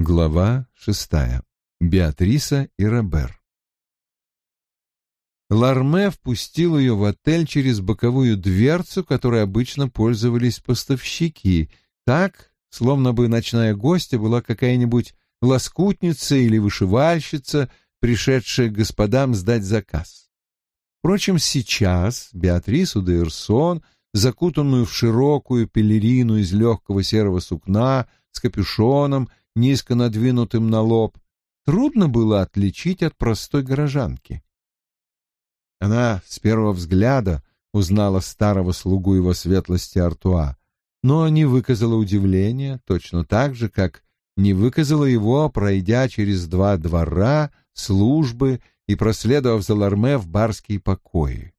Глава шестая. Беатриса и Робер. Ларме впустил ее в отель через боковую дверцу, которой обычно пользовались поставщики, так, словно бы ночная гостья была какая-нибудь лоскутница или вышивальщица, пришедшая к господам сдать заказ. Впрочем, сейчас Беатрису де Ирсон, закутанную в широкую пелерину из легкого серого сукна с капюшоном, низко надвинутым на лоб, трудно было отличить от простой горожанки. Она с первого взгляда узнала старого слугу его светлости Артуа, но не выказала удивления, точно так же, как не выказала его, пройдя через два двора, службы и проследовав за Ларме в барские покои.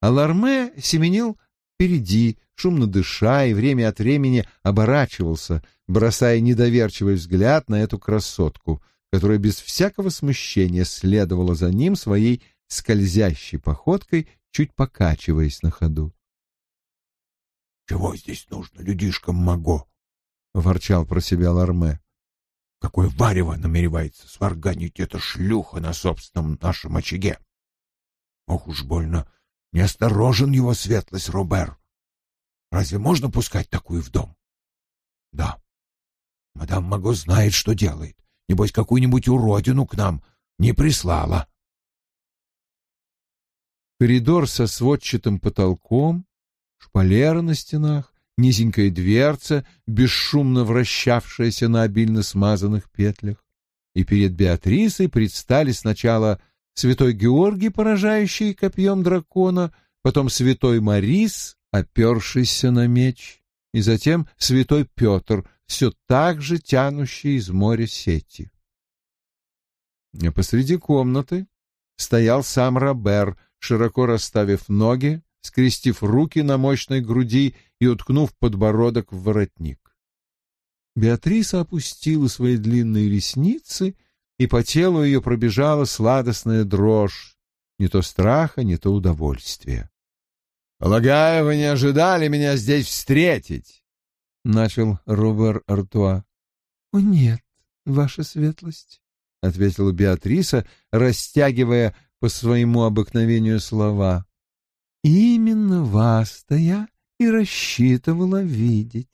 А Ларме семенил впереди, шумно дыша и время от времени оборачивался, бросая недоверчивый взгляд на эту красотку, которая без всякого смущения следовала за ним своей скользящей походкой, чуть покачиваясь на ходу. «Чего здесь нужно людишкам Маго?» — ворчал про себя Ларме. «Какое варево намеревается сварганить эта шлюха на собственном нашем очаге? Ох уж больно неосторожен его светлость Робер. Разве можно пускать такую в дом? Да, мадам Маго знает, что делает. Небось, какую-нибудь уродину к нам не прислала. Коридор со сводчатым потолком, шпалеры на стенах, низенькая дверца, бесшумно вращавшаяся на обильно смазанных петлях. И перед Беатрисой предстали сначала святой Георгий, поражающий копьем дракона, потом святой Марис, опершийся на меч, и затем святой Петр, все так же тянущий из моря сети. А посреди комнаты стоял сам Робер, широко расставив ноги, скрестив руки на мощной груди и уткнув подбородок в воротник. Беатриса опустила свои длинные ресницы, и по телу ее пробежала сладостная дрожь, не то страха, не то удовольствия. «Полагаю, вы не ожидали меня здесь встретить?» — начал Робер Артуа. «О, нет, ваша светлость», — ответила Беатриса, растягивая по своему обыкновению слова. «Именно вас-то я и рассчитывала видеть».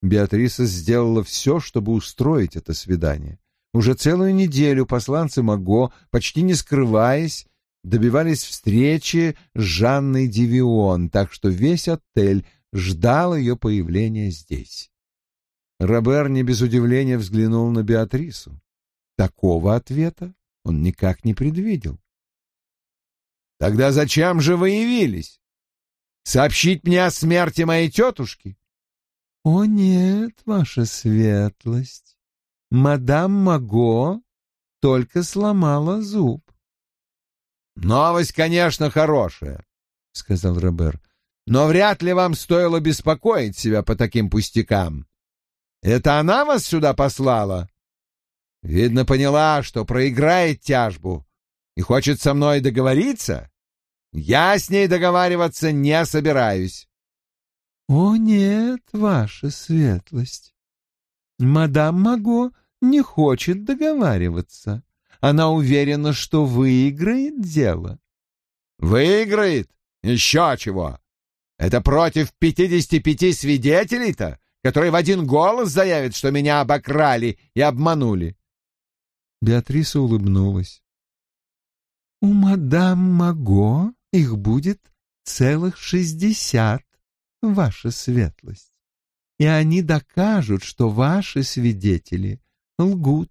Беатриса сделала все, чтобы устроить это свидание. Уже целую неделю посланцы Маго, почти не скрываясь, добивались встречи с Жанной Дивион, так что весь отель ждал ее появления здесь. Робер не без удивления взглянул на Беатрису. Такого ответа он никак не предвидел. Тогда зачем же вы явились? Сообщить мне о смерти моей тетушки? — О нет, ваша светлость, мадам Маго только сломала зуб. — Новость, конечно, хорошая, — сказал Робер, — но вряд ли вам стоило беспокоить себя по таким пустякам. Это она вас сюда послала? Видно, поняла, что проиграет тяжбу и хочет со мной договориться? Я с ней договариваться не собираюсь. — О, нет, ваша светлость. Мадам Маго не хочет договариваться. Она уверена, что выиграет дело. — Выиграет? Еще чего? Это против пятидесяти пяти свидетелей-то, которые в один голос заявят, что меня обокрали и обманули. Беатриса улыбнулась. — У мадам Маго их будет целых шестьдесят, ваша светлость. И они докажут, что ваши свидетели лгут,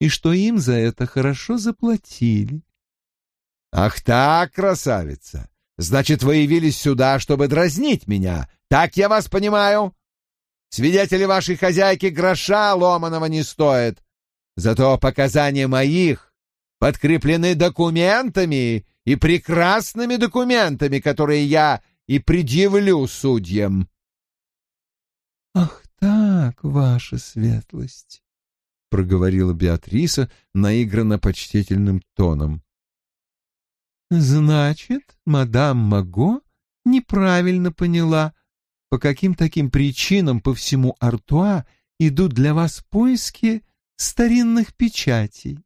и что им за это хорошо заплатили. Ах так, красавица! Значит, вы явились сюда, чтобы дразнить меня. Так я вас понимаю? Свидетели вашей хозяйки гроша ломаного не стоят. Зато показания моих подкреплены документами и прекрасными документами, которые я и предъявлю судьям. — Ах так, ваша светлость, — проговорила Беатриса наигранно почтительным тоном. — Значит, мадам Маго неправильно поняла, по каким таким причинам по всему Артуа идут для вас поиски старинных печатей.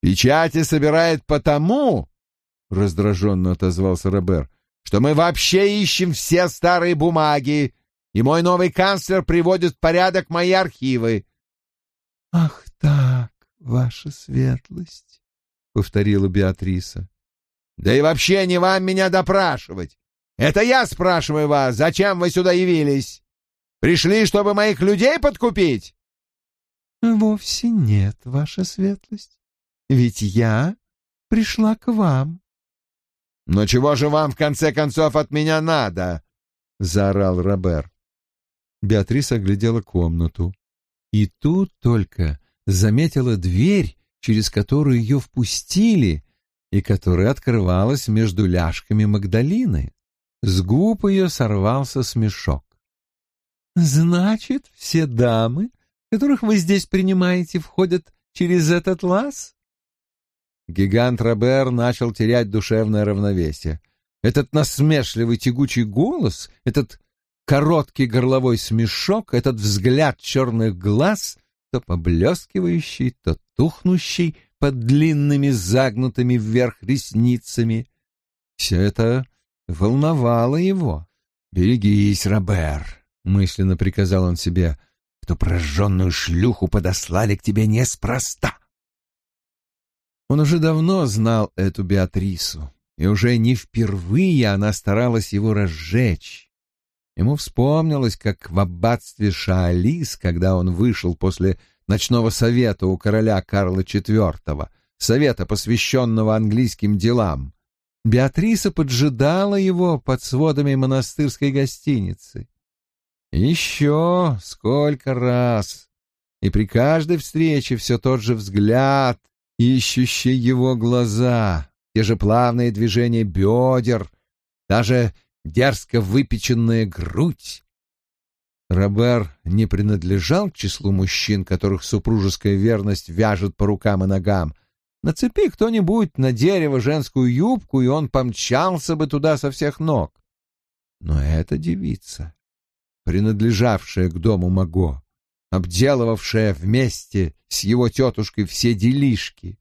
«Печати собирает потому, — раздраженно отозвался Робер, — что мы вообще ищем все старые бумаги, и мой новый канцлер приводит в порядок мои архивы». «Ах так, ваша светлость», — повторила Беатриса. «Да и вообще не вам меня допрашивать. Это я спрашиваю вас, зачем вы сюда явились? Пришли, чтобы моих людей подкупить?» «Вовсе нет, ваша светлость. Ведь я пришла к вам. «Но чего же вам, в конце концов, от меня надо?» — заорал Робер. Беатрис оглядела комнату. И тут только заметила дверь, через которую ее впустили, и которая открывалась между ляжками Магдалины. С губ ее сорвался смешок. «Значит, все дамы, которых вы здесь принимаете, входят через этот лаз?» Гигант Робер начал терять душевное равновесие. Этот насмешливый тягучий голос, этот короткий горловой смешок, этот взгляд черных глаз, то поблескивающий, то тухнущий под длинными загнутыми вверх ресницами. Все это волновало его. «Берегись, Робер», — мысленно приказал он себе, — «эту прожженную шлюху подослали к тебе неспроста». Он уже давно знал эту Беатрису, и уже не впервые она старалась его разжечь. Ему вспомнилось, как в аббатстве Шаолис, когда он вышел после ночного совета у короля Карла IV, совета, посвященного английским делам, Беатриса поджидала его под сводами монастырской гостиницы. Еще сколько раз! И при каждой встрече все тот же взгляд, ищущие его глаза, те же плавные движения бедер, даже дерзко выпеченная грудь. Робер не принадлежал к числу мужчин, которых супружеская верность вяжет по рукам и ногам. Нацепи кто-нибудь на дерево женскую юбку, и он помчался бы туда со всех ног. Но эта девица, принадлежавшая к дому Маго, обделывавшая вместе с его тетушкой все делишки,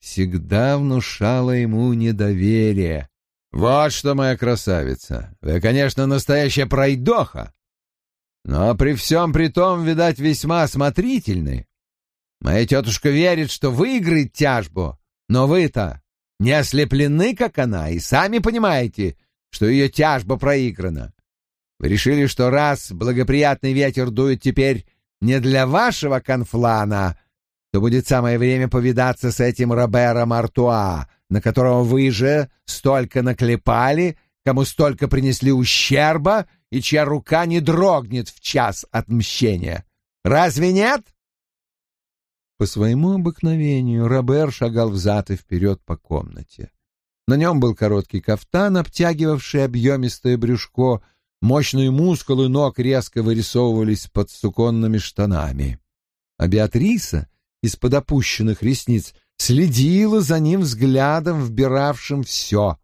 всегда внушала ему недоверие. «Вот что, моя красавица, вы, конечно, настоящая пройдоха, но при всем при том, видать, весьма осмотрительны. Моя тетушка верит, что выиграет тяжбу, но вы-то не ослеплены, как она, и сами понимаете, что ее тяжба проиграна. Вы решили, что раз благоприятный ветер дует теперь не для вашего конфлана, то будет самое время повидаться с этим Робером Артуа, на которого вы же столько наклепали, кому столько принесли ущерба и чья рука не дрогнет в час отмщения. Разве нет? По своему обыкновению Робер шагал взад и вперед по комнате. На нем был короткий кафтан, обтягивавший объемистое брюшко, Мощные мускулы ног резко вырисовывались под суконными штанами. А Беатриса из-под опущенных ресниц следила за ним взглядом, вбиравшим все,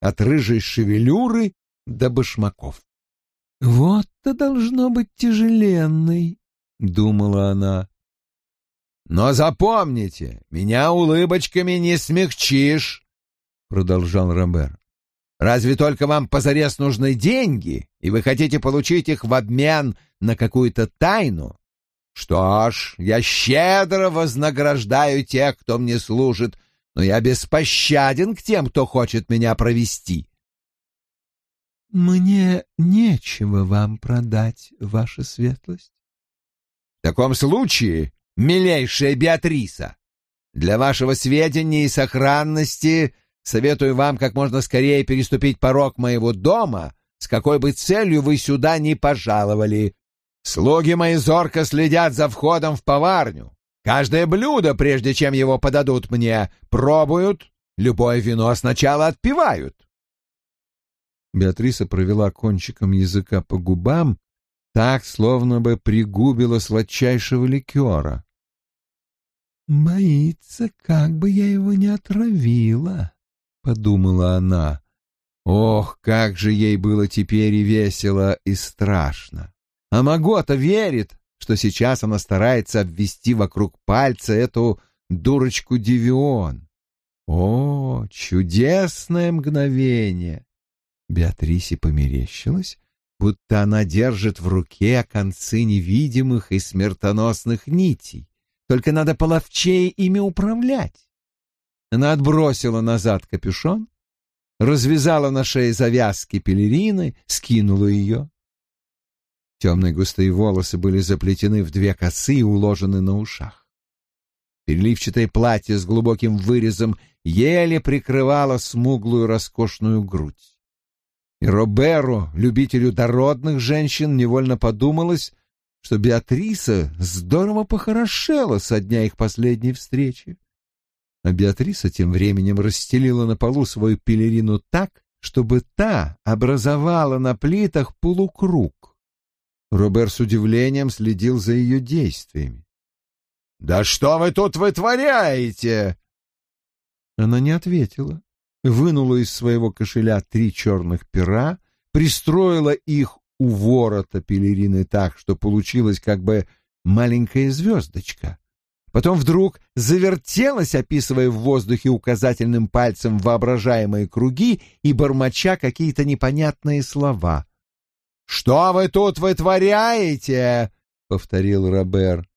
от рыжей шевелюры до башмаков. «Вот-то должно быть тяжеленный», — думала она. «Но запомните, меня улыбочками не смягчишь», — продолжал Робер. Разве только вам позарез нужны деньги, и вы хотите получить их в обмен на какую-то тайну? Что ж, я щедро вознаграждаю тех, кто мне служит, но я беспощаден к тем, кто хочет меня провести. Мне нечего вам продать, ваша светлость. В таком случае, милейшая Беатриса, для вашего сведения и сохранности Советую вам как можно скорее переступить порог моего дома, с какой бы целью вы сюда ни пожаловали. Слуги мои зорко следят за входом в поварню. Каждое блюдо, прежде чем его подадут мне, пробуют, любое вино сначала отпивают. Беатриса провела кончиком языка по губам, так, словно бы пригубила сладчайшего ликера. «Боится, как бы я его не отравила», подумала она. Ох, как же ей было теперь и весело, и страшно. А Магота верит, что сейчас она старается обвести вокруг пальца эту дурочку Девион. О, чудесное мгновение! Беатрисе померещилось, будто она держит в руке концы невидимых и смертоносных нитей. Только надо половчее ими управлять. Она отбросила назад капюшон, развязала на шее завязки пелерины, скинула ее. Темные густые волосы были заплетены в две косы и уложены на ушах. Переливчатое платье с глубоким вырезом еле прикрывало смуглую роскошную грудь. И Роберу, любителю дородных женщин, невольно подумалось, что Беатриса здорово похорошела со дня их последней встречи. А Беатриса тем временем расстелила на полу свою пелерину так, чтобы та образовала на плитах полукруг. Робер с удивлением следил за ее действиями. «Да что вы тут вытворяете?» Она не ответила, вынула из своего кошеля три черных пера, пристроила их у ворота пелерины так, что получилась как бы маленькая звездочка. Потом вдруг завертелась, описывая в воздухе указательным пальцем воображаемые круги и бормоча какие-то непонятные слова. «Что вы тут вытворяете?» — повторил Робер.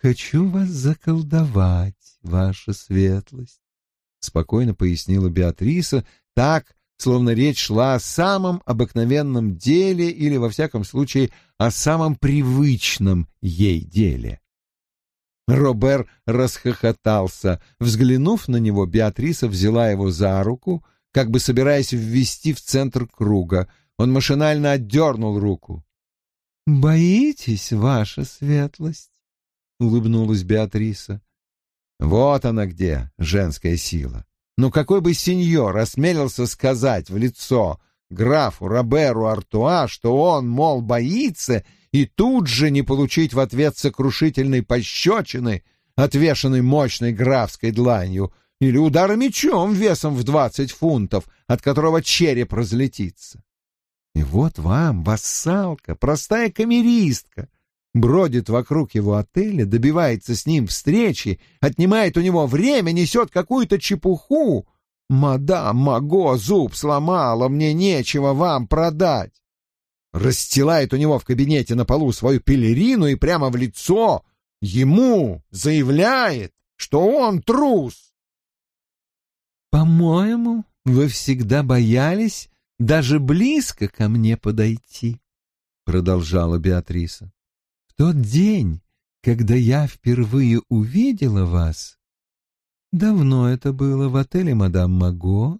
«Хочу вас заколдовать, ваша светлость», — спокойно пояснила Беатриса, так, словно речь шла о самом обыкновенном деле или, во всяком случае, о самом привычном ей деле. Робер расхохотался. Взглянув на него, Беатриса взяла его за руку, как бы собираясь ввести в центр круга. Он машинально отдернул руку. «Боитесь, ваша светлость?» — улыбнулась Беатриса. «Вот она где, женская сила. Ну какой бы сеньор осмелился сказать в лицо графу Роберу Артуа, что он, мол, боится, и тут же не получить в ответ сокрушительной пощечины, отвешенной мощной графской дланью, или удара мечом весом в двадцать фунтов, от которого череп разлетится. И вот вам, вассалка, простая камеристка, бродит вокруг его отеля, добивается с ним встречи, отнимает у него время, несет какую-то чепуху. «Мадам Маго зуб сломала, мне нечего вам продать!» Расстилает у него в кабинете на полу свою пелерину и прямо в лицо ему заявляет, что он трус. «По-моему, вы всегда боялись даже близко ко мне подойти», — продолжала Беатриса тот день, когда я впервые увидела вас, давно это было в отеле «Мадам Маго»,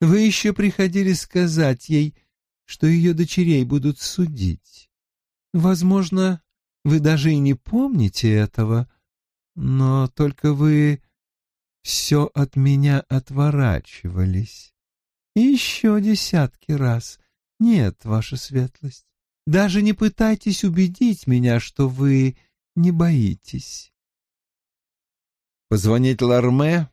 вы еще приходили сказать ей, что ее дочерей будут судить. Возможно, вы даже и не помните этого, но только вы все от меня отворачивались. Еще десятки раз. Нет, ваша светлость, даже не пытайтесь убедить меня, что вы не боитесь. Позвонить Ларме,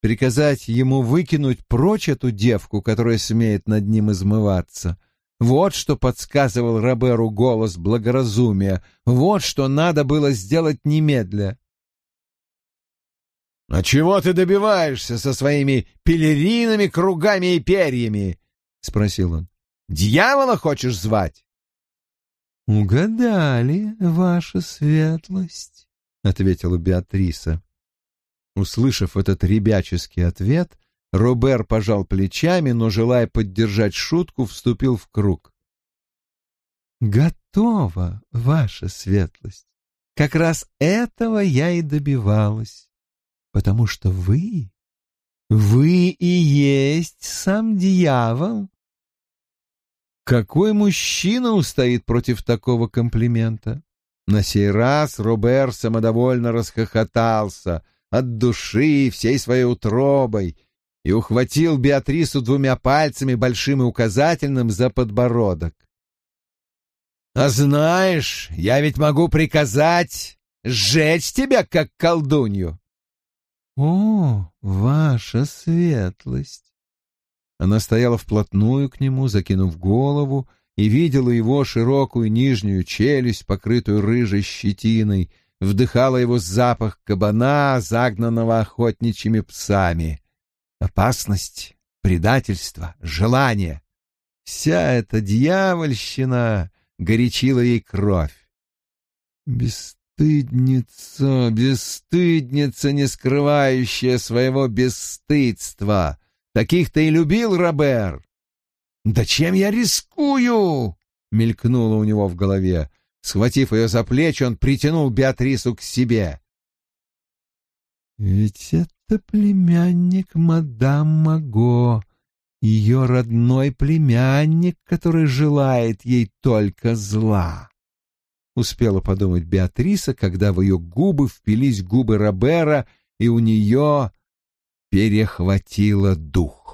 приказать ему выкинуть прочь эту девку, которая смеет над ним измываться. Вот что подсказывал Роберу голос благоразумия, вот что надо было сделать немедля. «А чего ты добиваешься со своими пелеринами, кругами и перьями?» — спросил он. «Дьявола хочешь звать?» «Угадали, ваша светлость», — ответила Беатриса. Услышав этот ребяческий ответ, Робер пожал плечами, но, желая поддержать шутку, вступил в круг. «Готово, ваша светлость. Как раз этого я и добивалась, потому что вы, вы и есть сам дьявол, какой мужчина устоит против такого комплимента? На сей раз Робер самодовольно расхохотался от души всей своей утробой и ухватил Беатрису двумя пальцами, большим и указательным, за подбородок. «А знаешь, я ведь могу приказать сжечь тебя, как колдунью!» «О, ваша светлость!» Она стояла вплотную к нему, закинув голову, и видела его широкую нижнюю челюсть, покрытую рыжей щетиной, вдыхала его запах кабана, загнанного охотничьими псами. Опасность, предательство, желание — вся эта дьявольщина горячила ей кровь. Бесстыдница, бесстыдница, не скрывающая своего бесстыдства. Таких-то и любил Робер. «Да чем я рискую?» — мелькнуло у него в голове. Схватив ее за плечи, он притянул Беатрису к себе. «Ведь это племянник мадам Маго, ее родной племянник, который желает ей только зла». Успела подумать Беатриса, когда в ее губы впились губы Робера, и у нее перехватило дух.